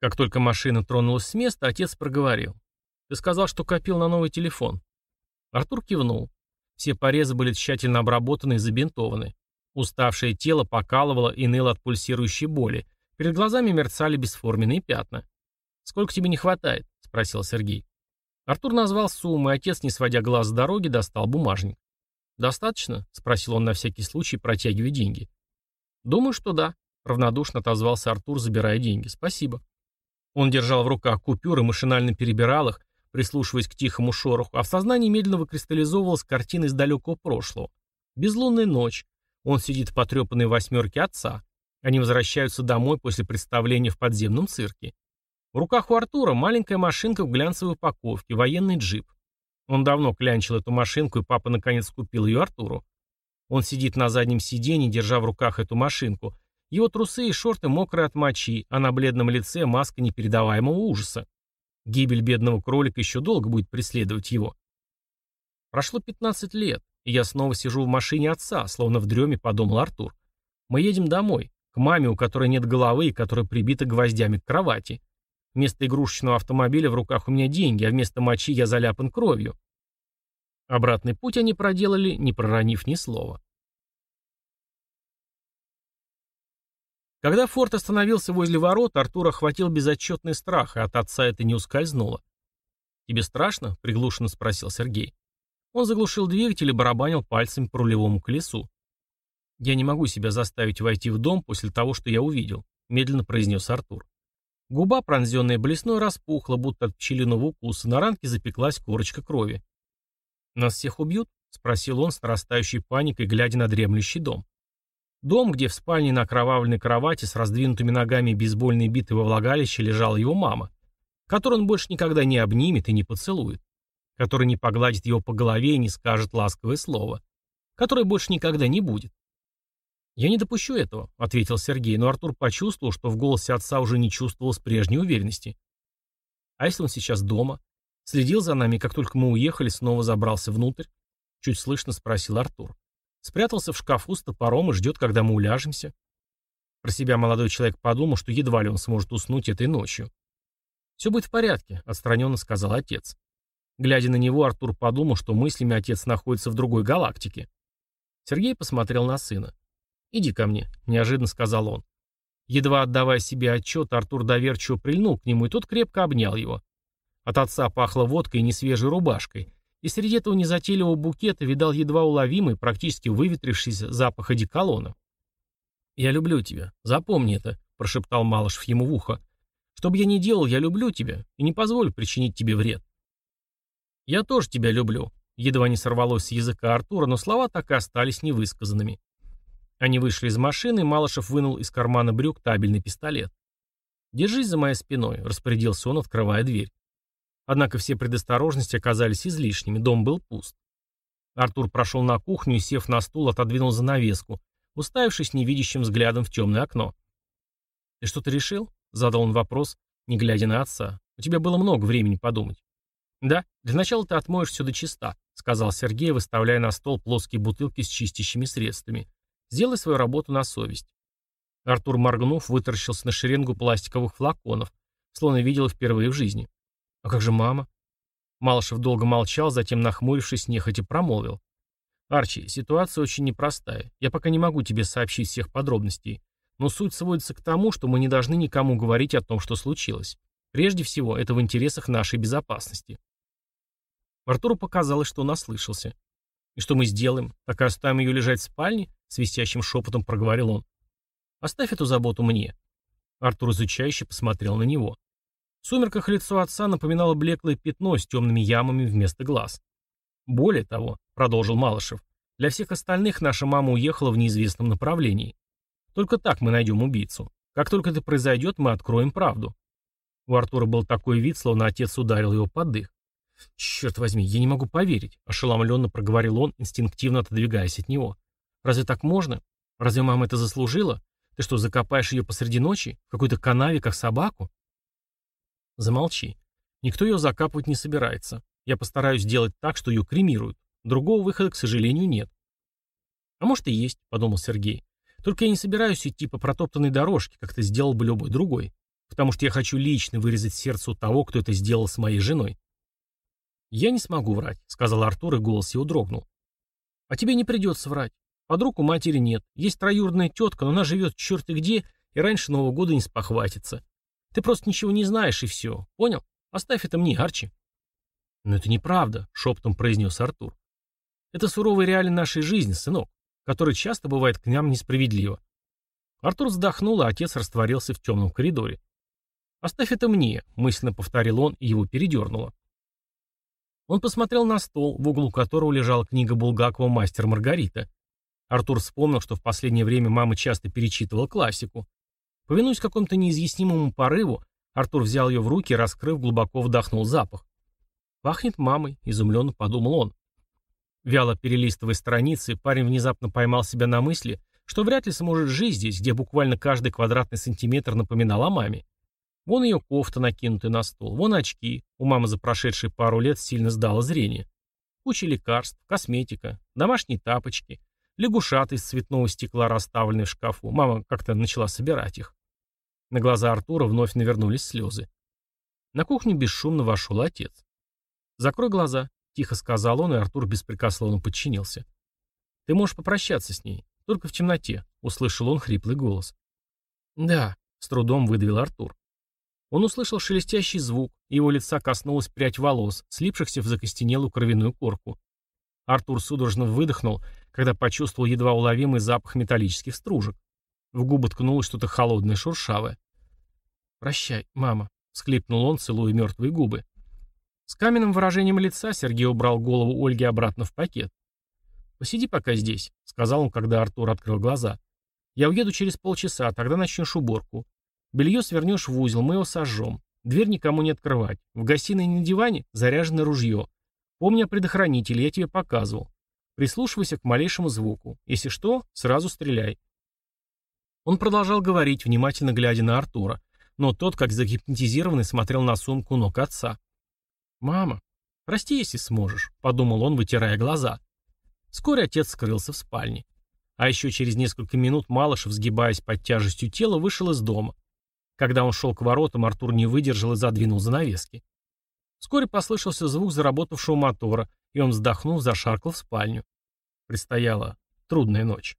Как только машина тронулась с места, отец проговорил. «Ты сказал, что копил на новый телефон». Артур кивнул. Все порезы были тщательно обработаны и забинтованы. Уставшее тело покалывало и ныло от пульсирующей боли. Перед глазами мерцали бесформенные пятна. «Сколько тебе не хватает?» — спросил Сергей. Артур назвал сумму, и отец, не сводя глаз с дороги, достал бумажник. «Достаточно?» — спросил он на всякий случай, протягивая деньги. «Думаю, что да», — равнодушно отозвался Артур, забирая деньги. «Спасибо». Он держал в руках купюры, машинально перебирал их, прислушиваясь к тихому шороху, а в сознании медленно выкристаллизовывалась картина из далекого прошлого. Безлунная ночь. Он сидит в потрепанной восьмерке отца. Они возвращаются домой после представления в подземном цирке. В руках у Артура маленькая машинка в глянцевой упаковке, военный джип. Он давно клянчил эту машинку, и папа наконец купил ее Артуру. Он сидит на заднем сиденье, держа в руках эту машинку. Его трусы и шорты мокрые от мочи, а на бледном лице маска непередаваемого ужаса. Гибель бедного кролика еще долго будет преследовать его. Прошло 15 лет, и я снова сижу в машине отца, словно в дреме подумал Артур. Мы едем домой, к маме, у которой нет головы и которая прибита гвоздями к кровати. Вместо игрушечного автомобиля в руках у меня деньги, а вместо мочи я заляпан кровью. Обратный путь они проделали, не проронив ни слова. Когда форт остановился возле ворот, Артур охватил безотчетный страх, и от отца это не ускользнуло. «Тебе страшно?» — приглушенно спросил Сергей. Он заглушил двигатель и барабанил пальцем по рулевому колесу. «Я не могу себя заставить войти в дом после того, что я увидел», — медленно произнес Артур. Губа, пронзенная блесной, распухла, будто от пчелиного укуса, на ранке запеклась корочка крови. «Нас всех убьют?» — спросил он с нарастающей паникой, глядя на дремлющий дом. Дом, где в спальне на окровавленной кровати с раздвинутыми ногами бейсбольной биты во влагалище лежала его мама, которую он больше никогда не обнимет и не поцелует, который не погладит его по голове и не скажет ласковое слово, который больше никогда не будет. «Я не допущу этого», — ответил Сергей, но Артур почувствовал, что в голосе отца уже не чувствовалось прежней уверенности. «А если он сейчас дома? Следил за нами, как только мы уехали, снова забрался внутрь?» Чуть слышно спросил Артур. Спрятался в шкафу с топором и ждет, когда мы уляжемся. Про себя молодой человек подумал, что едва ли он сможет уснуть этой ночью. «Все будет в порядке», — отстраненно сказал отец. Глядя на него, Артур подумал, что мыслями отец находится в другой галактике. Сергей посмотрел на сына. «Иди ко мне», — неожиданно сказал он. Едва отдавая себе отчет, Артур доверчиво прильнул к нему, и тот крепко обнял его. От отца пахло водкой и несвежей рубашкой, и среди этого незатейливого букета видал едва уловимый, практически выветрившийся запах одеколона. «Я люблю тебя. Запомни это», — прошептал Малышев ему в ухо. «Что бы я ни делал, я люблю тебя и не позволю причинить тебе вред». «Я тоже тебя люблю», — едва не сорвалось с языка Артура, но слова так и остались невысказанными. Они вышли из машины, и Малышев вынул из кармана брюк табельный пистолет. «Держись за моей спиной», — распорядился он, открывая дверь. Однако все предосторожности оказались излишними, дом был пуст. Артур прошел на кухню и, сев на стул, отодвинул занавеску, уставившись невидящим взглядом в темное окно. «Ты что-то решил?» — задал он вопрос, не глядя на отца. «У тебя было много времени подумать». «Да, для начала ты отмоешь все до чиста», — сказал Сергей, выставляя на стол плоские бутылки с чистящими средствами. «Сделай свою работу на совесть». Артур, моргнув, вытаращился на шеренгу пластиковых флаконов, словно видел впервые в жизни. «А как же мама?» Малышев долго молчал, затем, нахмурившись, нехотя промолвил. «Арчи, ситуация очень непростая. Я пока не могу тебе сообщить всех подробностей. Но суть сводится к тому, что мы не должны никому говорить о том, что случилось. Прежде всего, это в интересах нашей безопасности». Артуру показалось, что он ослышался. «И что мы сделаем? Так и оставим ее лежать в спальне?» — свистящим шепотом проговорил он. «Оставь эту заботу мне». Артур изучающе посмотрел на него. В сумерках лицо отца напоминало блеклое пятно с темными ямами вместо глаз. «Более того», — продолжил Малышев, — «для всех остальных наша мама уехала в неизвестном направлении. Только так мы найдем убийцу. Как только это произойдет, мы откроем правду». У Артура был такой вид, словно отец ударил его под дых. «Черт возьми, я не могу поверить», — ошеломленно проговорил он, инстинктивно отодвигаясь от него. «Разве так можно? Разве мама это заслужила? Ты что, закопаешь ее посреди ночи? В какой-то канаве, как собаку?» Замолчи. Никто ее закапывать не собирается. Я постараюсь сделать так, что ее кремируют. Другого выхода, к сожалению, нет. А может и есть, подумал Сергей. Только я не собираюсь идти по протоптанной дорожке, как это сделал бы любой другой. потому что я хочу лично вырезать сердце у того, кто это сделал с моей женой. «Я не смогу врать», — сказал Артур, и голос его дрогнул. «А тебе не придется врать. Подруг у матери нет. Есть троюродная тетка, но она живет черти где и раньше Нового года не спохватится. Ты просто ничего не знаешь, и все. Понял? Оставь это мне, Арчи». «Но это неправда», — шепотом произнес Артур. «Это суровая реалии нашей жизни, сынок, который часто бывает к нам несправедливо». Артур вздохнул, а отец растворился в темном коридоре. «Оставь это мне», — мысленно повторил он, и его передернуло. Он посмотрел на стол, в углу которого лежала книга Булгакова «Мастер Маргарита». Артур вспомнил, что в последнее время мама часто перечитывала классику. Повинуясь какому-то неизъяснимому порыву, Артур взял ее в руки раскрыв, глубоко вдохнул запах. «Пахнет мамой», — изумленно подумал он. Вяло перелистывая страницы, парень внезапно поймал себя на мысли, что вряд ли сможет жить здесь, где буквально каждый квадратный сантиметр напоминал о маме. Вон ее кофта, накинутая на стол, вон очки. У мамы за прошедшие пару лет сильно сдало зрение. Куча лекарств, косметика, домашние тапочки, лягушаты из цветного стекла, расставленные в шкафу. Мама как-то начала собирать их. На глаза Артура вновь навернулись слезы. На кухню бесшумно вошел отец. «Закрой глаза», — тихо сказал он, и Артур беспрекословно подчинился. «Ты можешь попрощаться с ней, только в темноте», — услышал он хриплый голос. «Да», — с трудом выдавил Артур. Он услышал шелестящий звук, и его лица коснулась прядь волос, слипшихся в закостенелую кровяную корку. Артур судорожно выдохнул, когда почувствовал едва уловимый запах металлических стружек. В губы ткнулось что-то холодное, шуршавое. «Прощай, мама», — склипнул он, целуя мертвые губы. С каменным выражением лица Сергей убрал голову Ольги обратно в пакет. «Посиди пока здесь», — сказал он, когда Артур открыл глаза. «Я уеду через полчаса, тогда начнешь уборку. Белье свернешь в узел, мы его сожжем. Дверь никому не открывать. В гостиной на диване заряжено ружье. Помни о предохранителе, я тебе показывал. Прислушивайся к малейшему звуку. Если что, сразу стреляй. Он продолжал говорить, внимательно глядя на Артура, но тот, как загипнотизированный, смотрел на сумку ног отца. «Мама, прости, если сможешь», — подумал он, вытирая глаза. Вскоре отец скрылся в спальне. А еще через несколько минут Малышев, сгибаясь под тяжестью тела, вышел из дома. Когда он шел к воротам, Артур не выдержал и задвинул занавески. Вскоре послышался звук заработавшего мотора, и он, вздохнув, зашаркал в спальню. Предстояла трудная ночь.